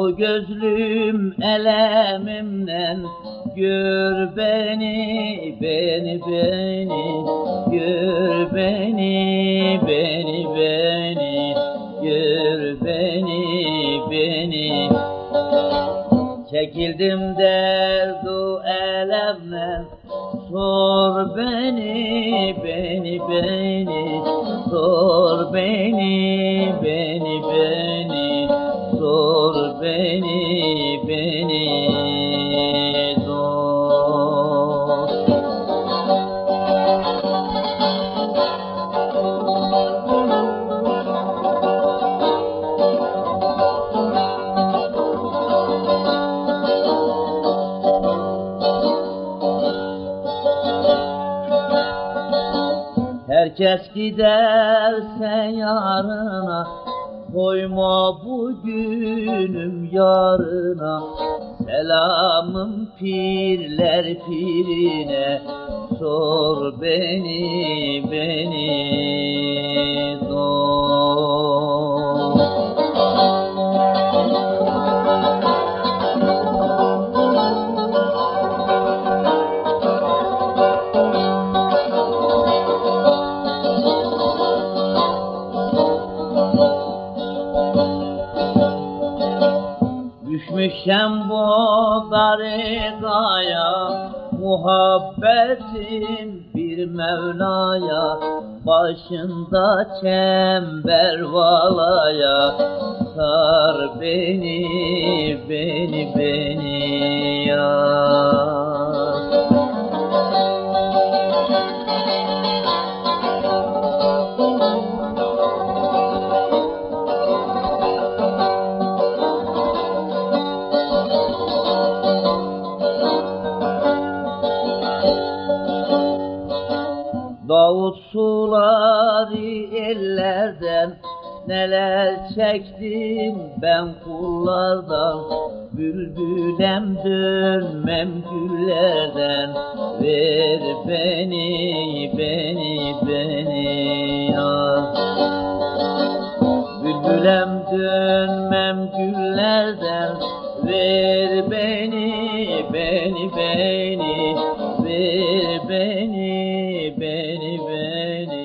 Ahu gözlüm elemimden Gör beni, beni, beni Gör beni, beni, beni Gör beni, beni. Çekildim derdu elemden Sor beni, beni, beni Sor beni, beni, beni Sor Herkes giderse yarına Koyma bugünüm yarına Selamım pirler pirine. Sor beni beni Düşmüşem bu darigaya Muhabbetim bir Mevla'ya Başında çember valaya. Sar beni, beni, beni ya Davut suları ellerden Neler çektim ben kullardan. Bülbülem dönmem güllerden Ver beni, beni, beni al Bülbülem dönmem güllerden Ver beni, beni, beni beni, beni, beni